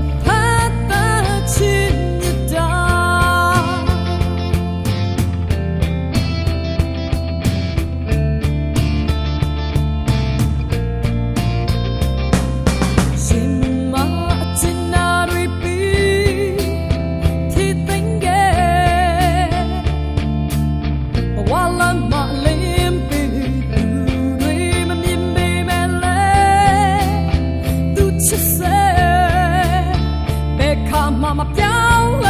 the path that you 掉了。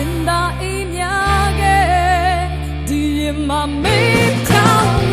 စင်သာအေးမြခဲ့ဒီမှာမေးချောင်း